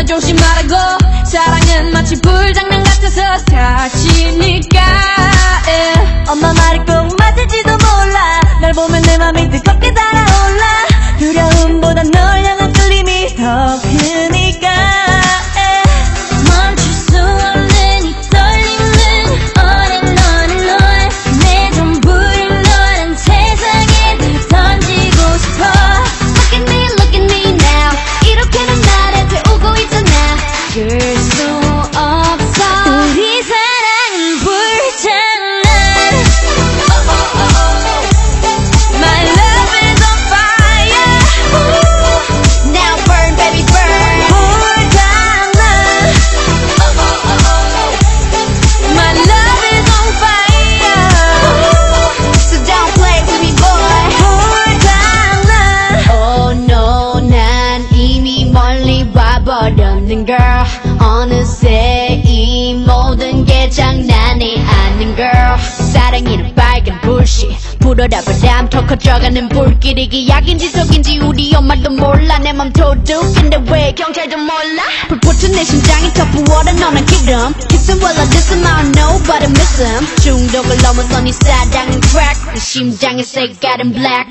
혼자 조심하라고 사랑은 마치 불장난 같아서 다치니까 yeah. 엄마 말했고 와버렸는 girl. 어느새 이 모든 게 장난이 아닌 girl. 사랑이는 빨간 불씨. 불어라 바람 더 커져가는 불길이 기약인지 속인지 우리 엄마도 몰라 내 맘 도둑인데 왜 경찰도 몰라 불붙은 내 심장이 더 부어라 너는 기름 Kiss him while I diss him I don't know but I miss him 중독을 넘어선 이 사랑은 crack 내 심장의 색깔은 black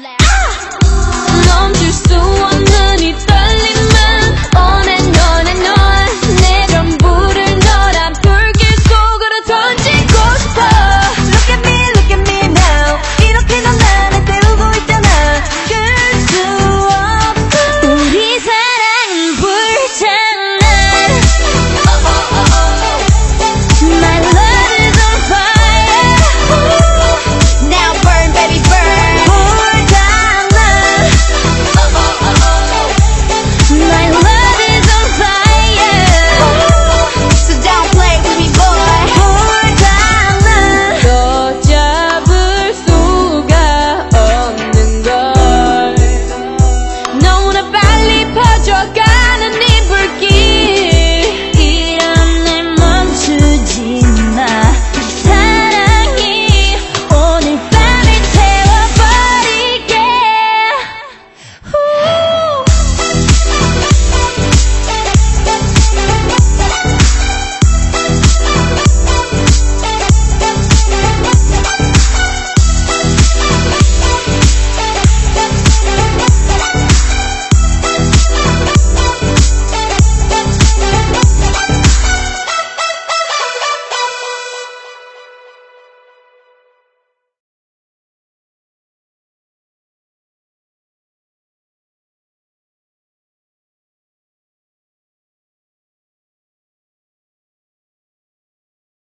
yo